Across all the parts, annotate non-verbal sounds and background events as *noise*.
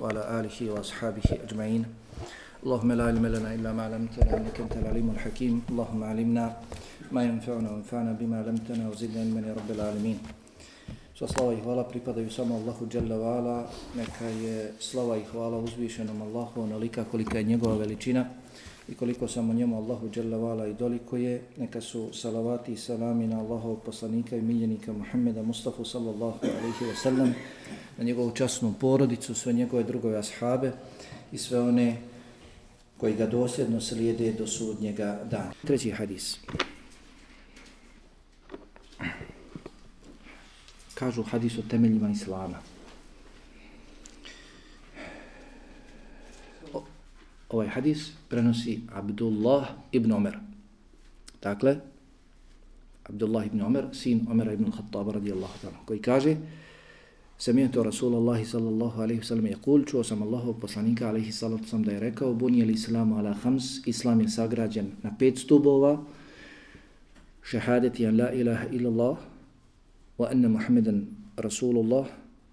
وعلى آله وأصحابه أجمعين اللهم لا علم لنا إلا ما علمتنا إنك أنت العليم الحكيم اللهم علمنا ما ينفعنا وانفعنا بما علمتنا وزدنا علما يا رب العالمين Sva slava i hvala pripadaju samo Allahu Jalla wa'ala, neka je slava i hvala uzvišenom Allahu onolika kolika je njegova veličina i koliko samo njemu Allahu dželle wa'ala i doliko je, neka su salavati i salami na Allahov poslanika i miljenika Muhammeda Mustafa sallallahu alaihi wa sallam, na njegovu časnu porodicu, sve njegove drugove ashabe i sve one koji ga dosljedno slijede do sudnjega dana. Treći hadis. Kažu hadis o temeljima Islama. Ovaj hadis prenosi Abdullah ibn Omer. Dakle, Abdullah ibn Omer, sin Omera ibn Khattab radijallahu ta'ala, koji kaže Samijetu Rasulullahi sallallahu alaihi sallam je kul, čuo sam Allahov poslanika alaihi sallam sam da je rekao, bunije li islamu ala hams, islam je sagrađen na pet stubova, šehadeti an la ilaha illallah, wa anna Muhammadan Rasulullah,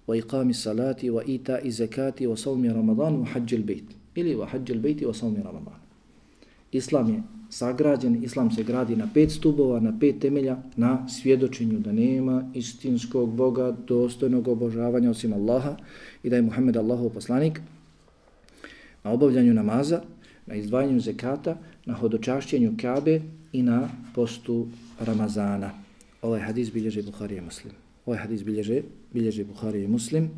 wa iqami salati, wa ita i zakati, wa savmi Ramadan, wa hađil bejt. Ili wa hađil bejti i wa saumi Ramadan. Islam je sagrađen, islam se gradi na pet stubova, na pet temelja, na svjedočenju da nema istinskog Boga, dostojnog obožavanja osim Allaha i da je Muhammed Allahov poslanik, na obavljanju namaza, na izdvajanju zekata, na hodočašćenju Kabe i na postu Ramazana. Ovaj hadis bilježe Buhari i Muslim. Ovaj hadis bilježe, bilježe Buhari i Muslim.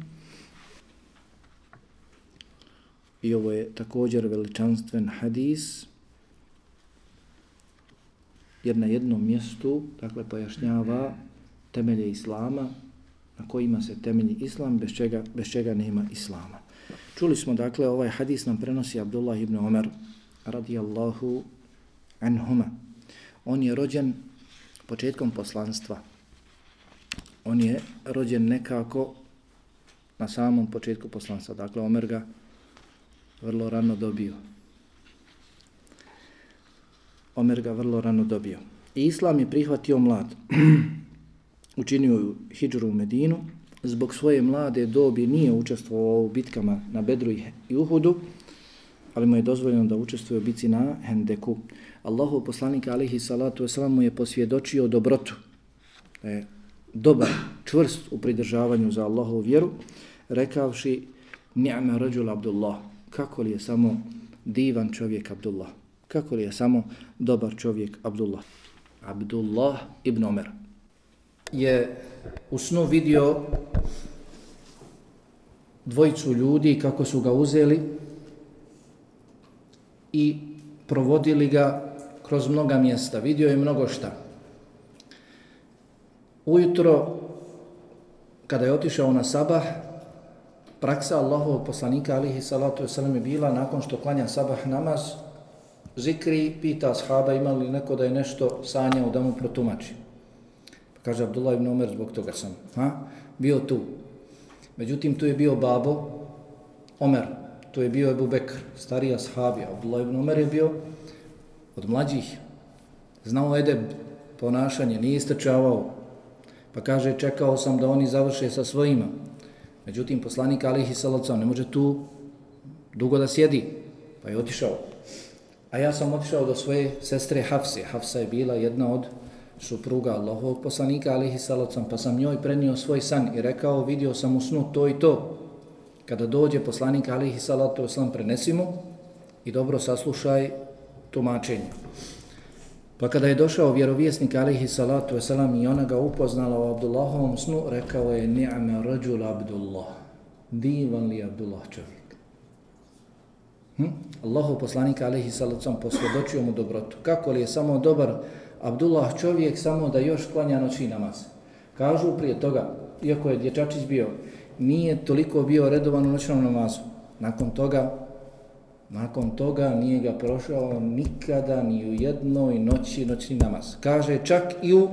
I ovo je također veličanstven hadis, jer na jednom mjestu dakle pojašnjava temelje islama na kojima se temelji islam bez čega, bez čega nema islama. Čuli smo dakle ovaj hadis nam prenosi Abdullah ibn Omer, radijallahu anhuma. On je rođen početkom poslanstva. On je rođen nekako na samom početku poslanstva. Dakle, Omer ga vrlo rano dobio. Omer ga vrlo rano dobio. I Islam je prihvatio mlad. *clears throat* Učinio hijđuru u Medinu. Zbog svoje mlade dobi nije učestvovao u bitkama na Bedru i Uhudu, ali mu je dozvoljeno da učestvuje u bici na Hendeku. Allahu poslanika alihi salatu wasalam mu je posvjedočio dobrotu. E, dobar, čvrst u pridržavanju za Allahovu vjeru, rekavši ni'ma rađul Abdullah. Kako li je samo divan čovjek Abdullah kako li je samo dobar čovjek Abdullah. Abdullah ibn Omer je u snu vidio dvojicu ljudi kako su ga uzeli i provodili ga kroz mnoga mjesta. Vidio je mnogo šta. Ujutro, kada je otišao na sabah, praksa Allahovog poslanika alihi salatu wasalam je bila nakon što klanja sabah namaz, zikri, pita ashaba ima li neko da je nešto sanjao da mu protumači. Pa kaže Abdullah ibn Omer, zbog toga sam ha? bio tu. Međutim, tu je bio babo Omer, tu je bio Ebu Bekr, stariji ashabi. Abdullah ibn Omer je bio od mlađih. Znao edeb ponašanje, nije istrčavao. Pa kaže, čekao sam da oni završe sa svojima. Međutim, poslanik Alihi Salocao ne može tu dugo da sjedi. Pa je otišao. A ja sam otišao do svoje sestre Hafse. Hafsa je bila jedna od supruga Allahovog poslanika, alihi salacom, pa sam njoj prenio svoj san i rekao, vidio sam u snu to i to. Kada dođe poslanik, alihi salatu oslam, prenesi mu i dobro saslušaj tumačenje. Pa kada je došao vjerovjesnik, alihi salatu wasalam i ona ga upoznala u Abdullahovom snu, rekao je, ni'ame rađul Abdullah. Divan li Abdullah čovjek. Hm? Allahu poslanika alaihi wasalam posvjedočio mu dobrotu. Kako li je samo dobar Abdullah čovjek samo da još klanja noći namaz? Kažu prije toga, iako je dječačić bio, nije toliko bio redovan u noćnom namazu. Nakon toga, nakon toga nije ga prošao nikada ni u jednoj noći noćni namaz. Kaže čak i u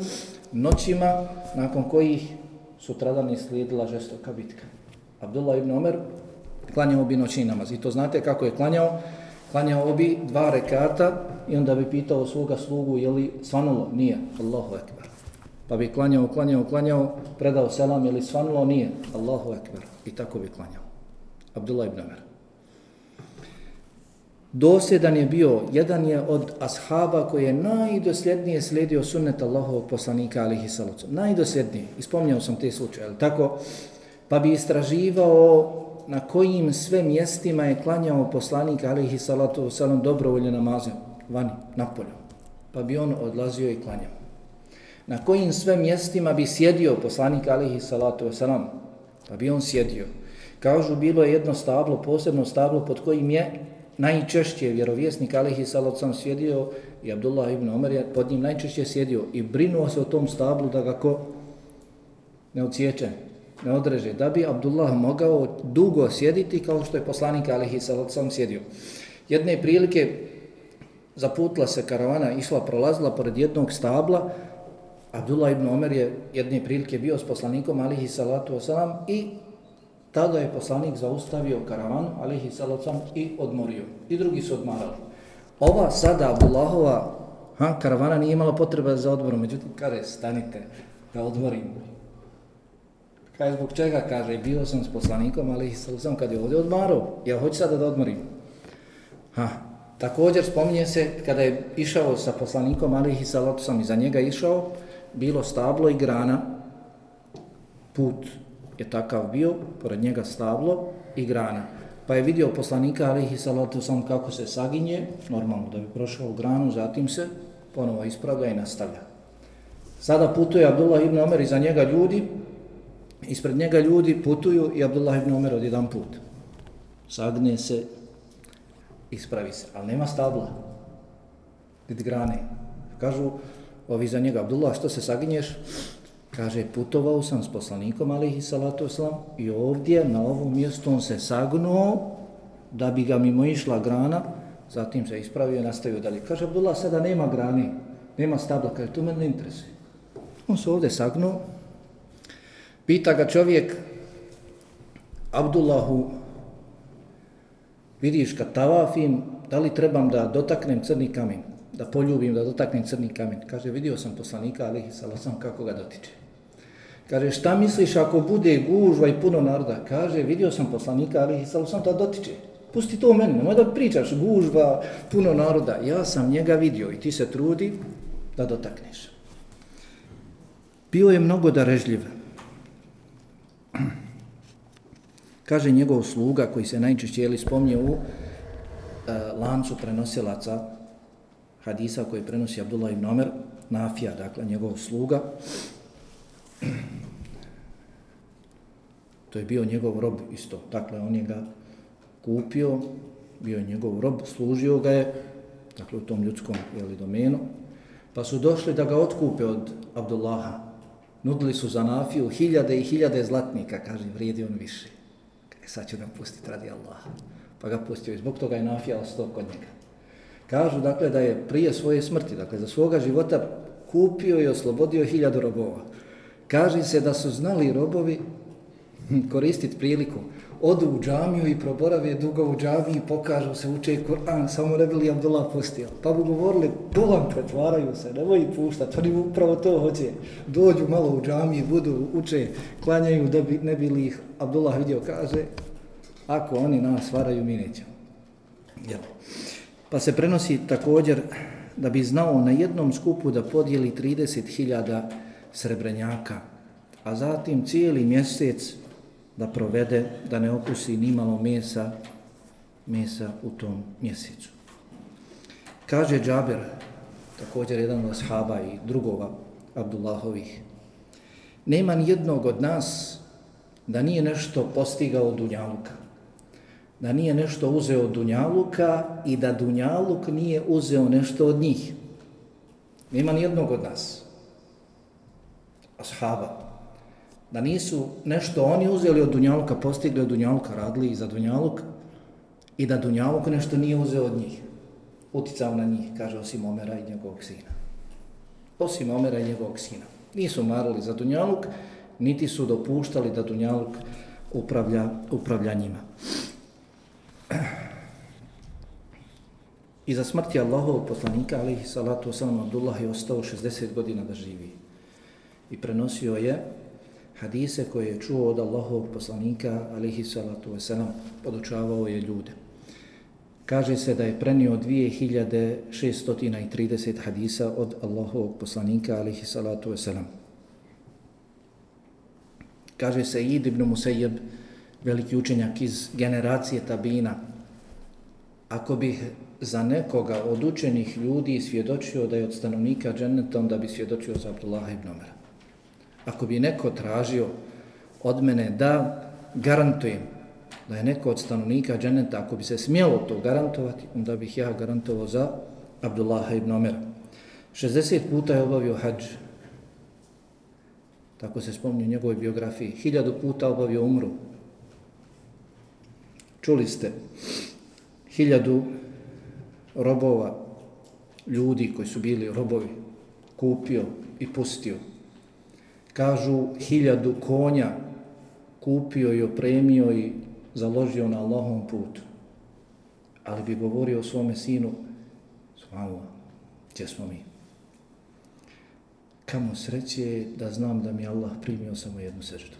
noćima nakon kojih sutradan je slijedila žestoka bitka. Abdullah ibn Omer klanjao bi noćni namaz. I to znate kako je klanjao? Klanjao bi dva rekata i onda bi pitao svoga slugu je li svanulo? Nije. Allahu ekber. Pa bi klanjao, klanjao, klanjao, predao selam je li svanulo? Nije. Allahu ekber. I tako bi klanjao. Abdullah ibn Omer. Dosjedan je bio, jedan je od ashaba koji je najdosljednije slijedio sunnet Allahovog poslanika alihi salacom. Najdosljednije. Ispomnjao sam te slučaje, ali tako? Pa bi istraživao na kojim sve mjestima je klanjao poslanik alihi salatu salam dobrovolje namaze vani, napolju. Pa bi on odlazio i klanjao. Na kojim sve mjestima bi sjedio poslanik alihi salatu salam, pa bi on sjedio. Kažu, bilo je jedno stablo, posebno stablo pod kojim je najčešće vjerovjesnik alihi salatu sjedio i Abdullah ibn Omer je pod njim najčešće sjedio i brinuo se o tom stablu da ga ko ne ociječe, ne odreže, da bi Abdullah mogao dugo sjediti kao što je poslanik alihi salatu sjedio. Jedne prilike zaputla se karavana, išla, prolazila pored jednog stabla, Abdullah ibn Omer je jedne prilike bio s poslanikom alihi salatu wasalam i tada je poslanik zaustavio karavan alihi salacom, i odmorio. I drugi su odmarali. Ova sada Abdullahova ha, karavana nije imala potreba za odmorom, međutim kaže stanite da odmorim. Kaže zbog čega? Kaže bio sam s poslanikom alihi salatu wasalam kad je ovdje odmarao. Ja hoću sada da odmorim. Ha, Također spominje se kada je išao sa poslanikom alihi salatu sam i za njega išao, bilo stablo i grana, put je takav bio, pored njega stablo i grana. Pa je vidio poslanika alihi salatu sam kako se saginje, normalno da bi prošao u granu, zatim se ponovo ispravlja i nastavlja. Sada putuje Abdullah ibn Omer i za njega ljudi, ispred njega ljudi putuju i Abdullah ibn Omer od jedan put. Sagne se, ispravi se, ali nema stabla, niti grane. Kažu, ovi za njega, Abdullah, što se saginješ? Kaže, putovao sam s poslanikom, alihi salatu oslam, i ovdje, na ovom mjestu, on se sagnuo, da bi ga mimo išla grana, zatim se ispravio i nastavio dalje. Kaže, Abdullah, sada nema grani, nema stabla, kaže, to mene ne interesuje. On se ovdje sagnuo, pita ga čovjek, Abdullahu, vidiš kad tavafim, da li trebam da dotaknem crni kamen? da poljubim, da dotaknem crni kamen. Kaže, vidio sam poslanika, ali sam kako ga dotiče. Kaže, šta misliš ako bude gužva i puno naroda? Kaže, vidio sam poslanika, ali sam ta dotiče. Pusti to meni, nemoj da pričaš gužva, puno naroda. Ja sam njega vidio i ti se trudi da dotakneš. Bio je mnogo darežljiv. *clears throat* Kaže njegov sluga koji se najčešće jeli spomnje u e, lancu prenosilaca hadisa koji prenosi Abdullah ibn Omer, Nafija, dakle, njegov sluga. To je bio njegov rob isto. Dakle, on je ga kupio, bio je njegov rob, služio ga je, dakle, u tom ljudskom jeli, domenu. Pa su došli da ga otkupe od Abdullaha. Nudili su za Nafiju hiljade i hiljade zlatnika, kaže, vrijedi on više. E, sad ću ga pustiti radi Allaha. Pa ga pustio i zbog toga je Nafija ostao kod njega. Kažu dakle da je prije svoje smrti, dakle za svoga života kupio i oslobodio hiljadu robova. Kaže se da su znali robovi koristiti priliku. Odu u džamiju i proborave dugo u džamiji i pokažu se, uče Kur'an, samo ne bili Abdullah pustio. Pa bi govorili, dolan pretvaraju se, nemoj ih puštati, oni upravo to hoće. Dođu malo u džamiji, budu, uče, klanjaju, da bi, ne bili ih Abdullah vidio, kaže, ako oni nas varaju, mi nećemo. Jel? Pa se prenosi također da bi znao na jednom skupu da podijeli 30.000 srebrenjaka, a zatim cijeli mjesec da provede, da ne okusi nimalo mesa, mesa u tom mjesecu. Kaže Džabir, također jedan od ashaba i drugova Abdullahovih, nema ni jednog od nas da nije nešto postigao Dunjaluka da nije nešto uzeo od Dunjaluka i da Dunjaluk nije uzeo nešto od njih. Nema nijednog od nas. Ashaba. Da nisu nešto oni uzeli od Dunjaluka, postigli od Dunjaluka, radili i za Dunjaluk i da Dunjaluk nešto nije uzeo od njih. Uticao na njih, kaže osim Omera i njegovog sina. Osim Omera i njegovog sina. Nisu marali za Dunjaluk, niti su dopuštali da Dunjaluk upravlja, upravlja njima. I za smrti Allahovog poslanika, alihi salatu wasalam, Abdullah je ostao 60 godina da živi. I prenosio je hadise koje je čuo od Allahovog poslanika, alihi salatu wasalam, podučavao je ljude. Kaže se da je prenio 2630 hadisa od Allahovog poslanika, alihi salatu wasalam. Kaže se Id ibn Musayyib, veliki učenjak iz generacije Tabina, ako bih za nekoga od učenih ljudi svjedočio da je od stanovnika dženeta, onda bi svjedočio za Abdullah ibn Omer. Ako bi neko tražio od mene da garantujem da je neko od stanovnika dženeta, ako bi se smjelo to garantovati, onda bih ja garantovao za Abdullaha ibn Omer. 60 puta je obavio hađ, tako se spomni u njegovoj biografiji, 1000 puta obavio umru. Čuli ste, hiljadu robova, ljudi koji su bili robovi, kupio i pustio. Kažu hiljadu konja kupio i opremio i založio na Allahom putu. Ali bi govorio o svome sinu, subhanallah, gdje smo mi? Kamo sreće da znam da mi Allah primio samo jednu seždu.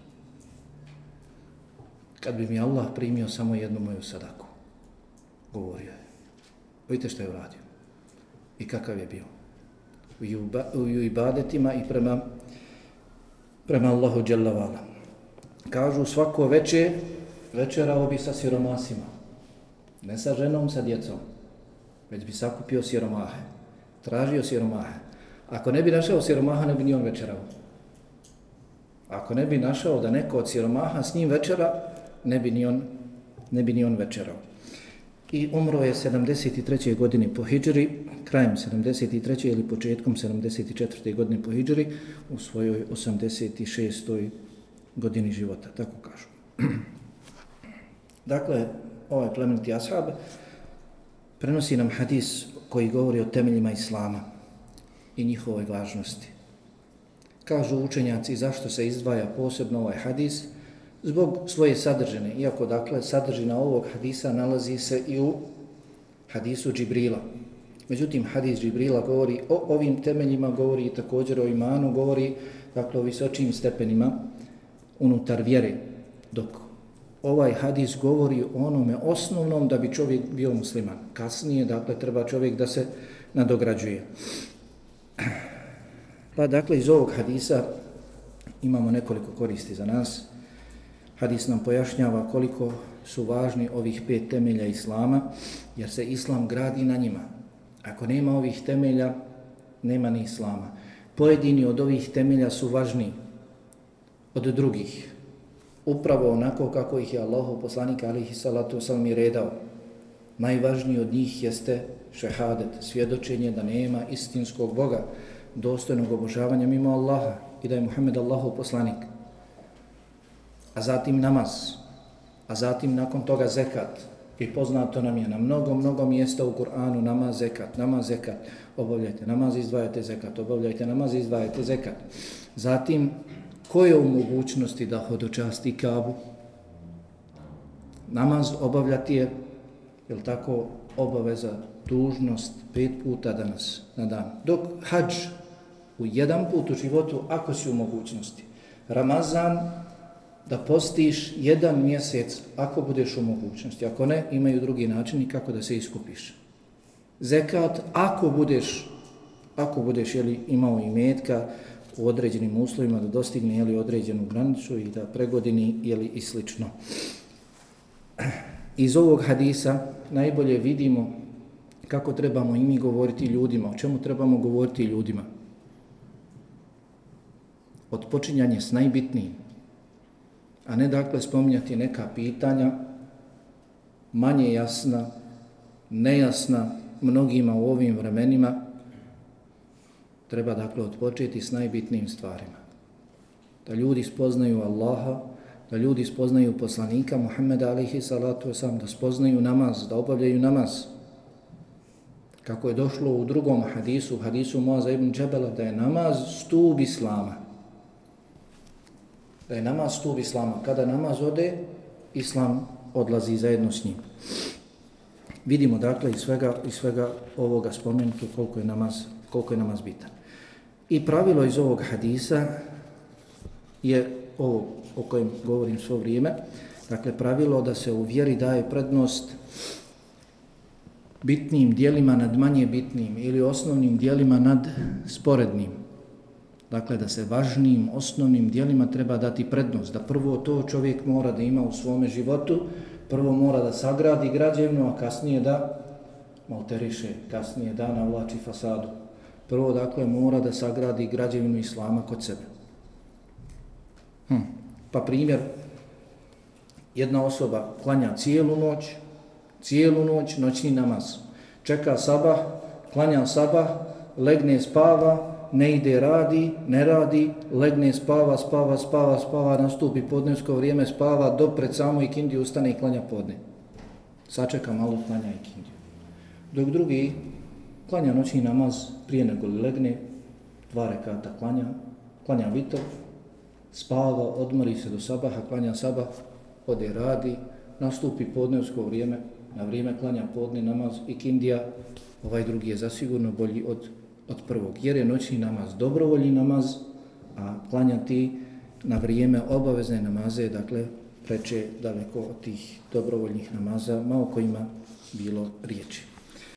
Kad bi mi Allah primio samo jednu moju sadaku, govorio je. Vidite što je uradio. I kakav je bio. U ibadetima i prema, prema Allahu Đelavala. Kažu svako veče, večerao bi sa siromasima. Ne sa ženom, sa djecom. Već bi sakupio siromahe. Tražio siromahe. Ako ne bi našao siromaha, ne bi ni on večerao. Ako ne bi našao da neko od siromaha s njim večera, ne bi ni on, ne bi ni on večerao i umro je 73. godine po Hidžri, krajem 73. ili početkom 74. godine po Hidžri u svojoj 86. godini života, tako kažu. *clears throat* dakle, ovaj plemeniti ashab prenosi nam hadis koji govori o temeljima Islama i njihovoj važnosti. Kažu učenjaci zašto se izdvaja posebno ovaj hadis, zbog svoje sadržine, iako dakle sadržina ovog hadisa nalazi se i u hadisu Džibrila. Međutim, hadis Džibrila govori o ovim temeljima, govori također o imanu, govori dakle o visočim stepenima unutar vjere, dok ovaj hadis govori o onome osnovnom da bi čovjek bio musliman. Kasnije, dakle, treba čovjek da se nadograđuje. Pa, dakle, iz ovog hadisa imamo nekoliko koristi za nas. Hadis nam pojašnjava koliko su važni ovih pet temelja Islama, jer se Islam gradi na njima. Ako nema ovih temelja, nema ni Islama. Pojedini od ovih temelja su važni od drugih. Upravo onako kako ih je Allah, poslanik alihi salatu sam i redao. Najvažniji od njih jeste šehadet, svjedočenje da nema istinskog Boga, dostojnog obožavanja mimo Allaha i da je Muhammed Allahov poslanik a zatim namaz, a zatim nakon toga zekat. I poznato nam je na mnogo, mnogo mjesta u Kur'anu namaz, zekat, namaz, zekat. Obavljajte namaz, izdvajajte zekat, obavljajte namaz, izdvajajte zekat. Zatim, ko je u mogućnosti da hodočasti kabu? Namaz obavljati je, je tako, obaveza, dužnost pet puta danas na dan. Dok hađ u jedan put u životu, ako si u mogućnosti. Ramazan da postiš jedan mjesec ako budeš u mogućnosti. Ako ne, imaju drugi načini kako da se iskupiš. Zekat, ako budeš, ako budeš jeli, imao i metka u određenim uslovima da dostigne jeli, određenu granicu i da pregodini jeli, i slično. Iz ovog hadisa najbolje vidimo kako trebamo i mi govoriti ljudima, o čemu trebamo govoriti ljudima. Odpočinjanje s najbitnijim, a ne dakle spominjati neka pitanja manje jasna, nejasna mnogima u ovim vremenima, treba dakle odpočeti s najbitnijim stvarima. Da ljudi spoznaju Allaha, da ljudi spoznaju poslanika Muhammeda alihi salatu wasalam, da spoznaju namaz, da obavljaju namaz. Kako je došlo u drugom hadisu, hadisu Moaza ibn Džebela, da je namaz stub Islama da je namaz stup islama. Kada namaz ode, islam odlazi zajedno s njim. Vidimo dakle iz svega, iz svega ovoga spomenutu koliko je, namaz, koliko je namaz bitan. I pravilo iz ovog hadisa je ovo o kojem govorim svo vrijeme. Dakle, pravilo da se u vjeri daje prednost bitnim dijelima nad manje bitnim ili osnovnim dijelima nad sporednim. Dakle, da se važnim osnovnim dijelima treba dati prednost. Da prvo to čovjek mora da ima u svome životu, prvo mora da sagradi građevno, a kasnije da malteriše, kasnije da navlači fasadu. Prvo, dakle, mora da sagradi građevinu Islama kod sebe. Hm. Pa primjer, jedna osoba klanja cijelu noć, cijelu noć, noćni namaz. Čeka sabah, klanja sabah, legne spava, ne ide radi, ne radi, legne spava, spava, spava, spava, nastupi podnevsko vrijeme, spava, do pred samo ikindiju ustane i klanja podne. Sačeka malo, klanja ikindiju. Dok drugi klanja noćni namaz prije nego li legne, dva rekata klanja, klanja vitr, spava, odmori se do sabaha, klanja sabah, ode radi, nastupi podnevsko vrijeme, na vrijeme klanja podne namaz i kindija, ovaj drugi je zasigurno bolji od, od prvog. Jer je noćni namaz dobrovoljni namaz, a klanjati na vrijeme obavezne namaze, dakle, preče daleko od tih dobrovoljnih namaza, malo kojima bilo riječi.